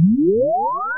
What?